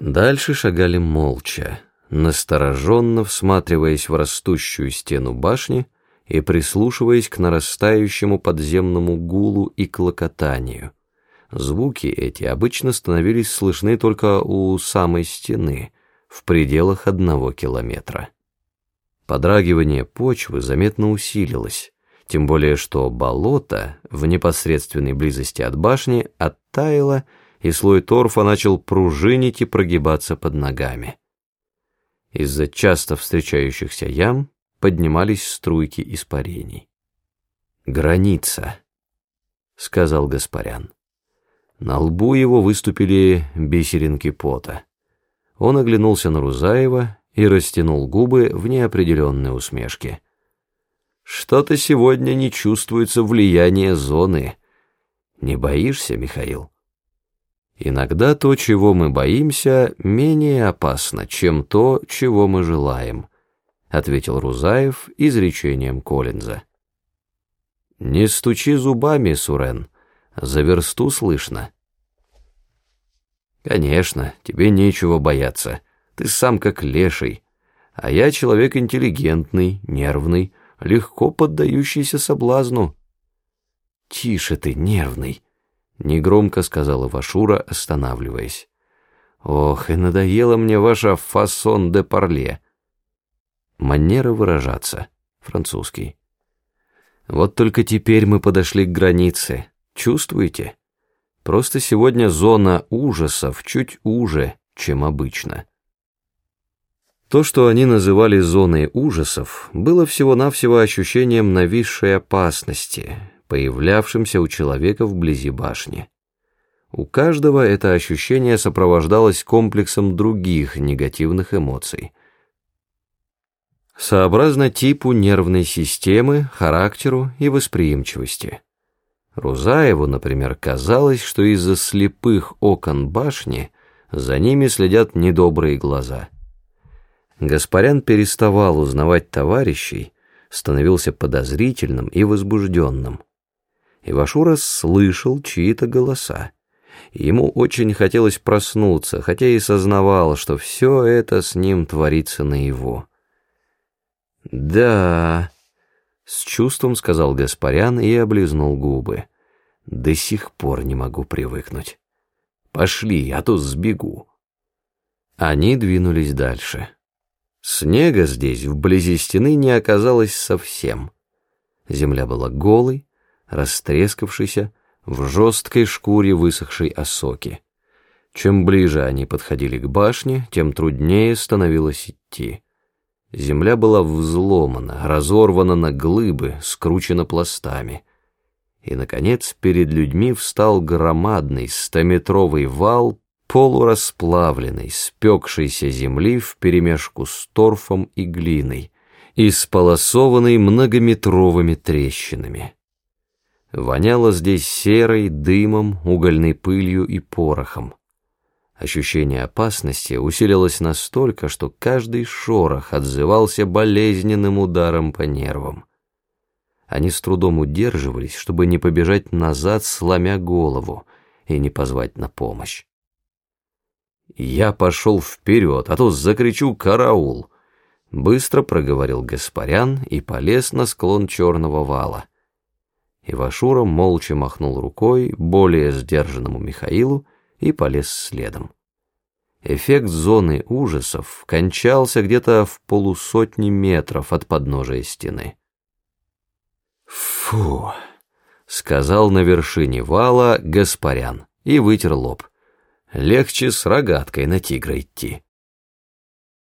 Дальше шагали молча, настороженно всматриваясь в растущую стену башни и прислушиваясь к нарастающему подземному гулу и клокотанию. Звуки эти обычно становились слышны только у самой стены, в пределах одного километра. Подрагивание почвы заметно усилилось, тем более что болото в непосредственной близости от башни оттаяло, и слой торфа начал пружинить и прогибаться под ногами. Из-за часто встречающихся ям поднимались струйки испарений. «Граница», — сказал Гаспарян. На лбу его выступили бисеринки пота. Он оглянулся на Рузаева и растянул губы в неопределенной усмешке. «Что-то сегодня не чувствуется влияние зоны. Не боишься, Михаил?» Иногда то, чего мы боимся, менее опасно, чем то, чего мы желаем, ответил Рузаев изречением Коллинза. Не стучи зубами, Сурен, за версту слышно. Конечно, тебе нечего бояться, ты сам как леший, а я человек интеллигентный, нервный, легко поддающийся соблазну. Тише ты, нервный, Негромко сказала Вашура, останавливаясь. «Ох, и надоело мне ваша фасон де парле». Манера выражаться. Французский. Вот только теперь мы подошли к границе. Чувствуете? Просто сегодня зона ужасов чуть уже, чем обычно. То, что они называли зоной ужасов, было всего-навсего ощущением нависшей опасности, появлявшимся у человека вблизи башни. У каждого это ощущение сопровождалось комплексом других негативных эмоций. Сообразно типу нервной системы, характеру и восприимчивости. Рузаеву, например, казалось, что из-за слепых окон башни за ними следят недобрые глаза. Гаспарян переставал узнавать товарищей, становился подозрительным и возбужденным. Ивашура слышал чьи-то голоса. Ему очень хотелось проснуться, хотя и сознавал, что все это с ним творится наяву. «Да...» — с чувством сказал Гаспарян и облизнул губы. «До сих пор не могу привыкнуть. Пошли, а то сбегу». Они двинулись дальше. Снега здесь, вблизи стены, не оказалось совсем. Земля была голой, растрескавшийся, в жесткой шкуре высохшей осоки. Чем ближе они подходили к башне, тем труднее становилось идти. Земля была взломана, разорвана на глыбы, скручена пластами. И, наконец, перед людьми встал громадный стометровый вал, полурасплавленный, спекшейся земли вперемешку с торфом и глиной, исполосованный многометровыми трещинами. Воняло здесь серой, дымом, угольной пылью и порохом. Ощущение опасности усилилось настолько, что каждый шорох отзывался болезненным ударом по нервам. Они с трудом удерживались, чтобы не побежать назад, сломя голову, и не позвать на помощь. «Я пошел вперед, а то закричу «караул!» Быстро проговорил Гаспарян и полез на склон черного вала. Ивашура молча махнул рукой более сдержанному Михаилу и полез следом. Эффект зоны ужасов кончался где-то в полусотни метров от подножия стены. «Фу!» — сказал на вершине вала Гаспарян и вытер лоб. «Легче с рогаткой на тигра идти».